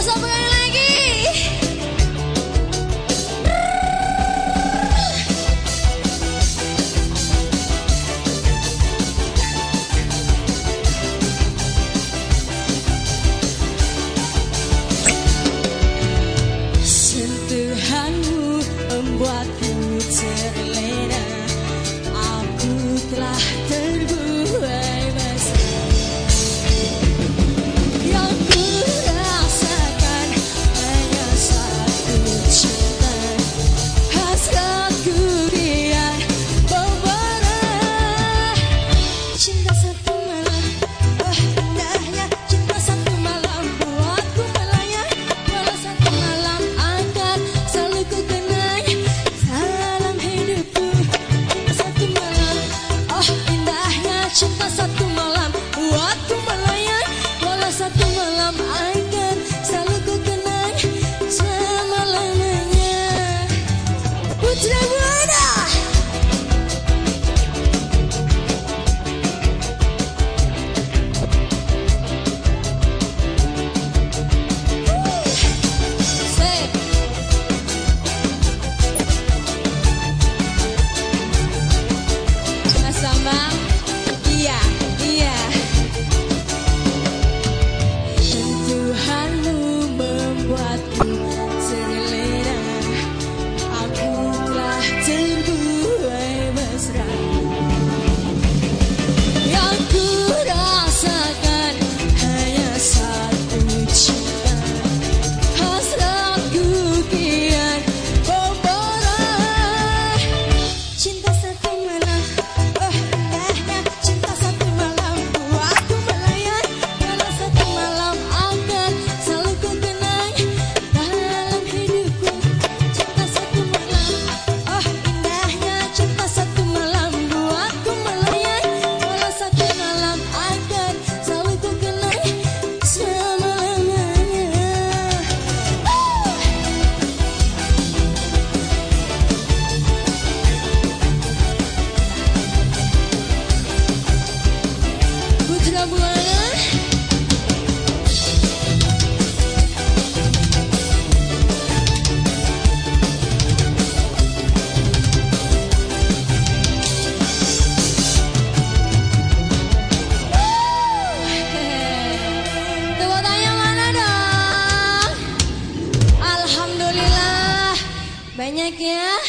satu lagi. Terlena. Aku telah terlena. again?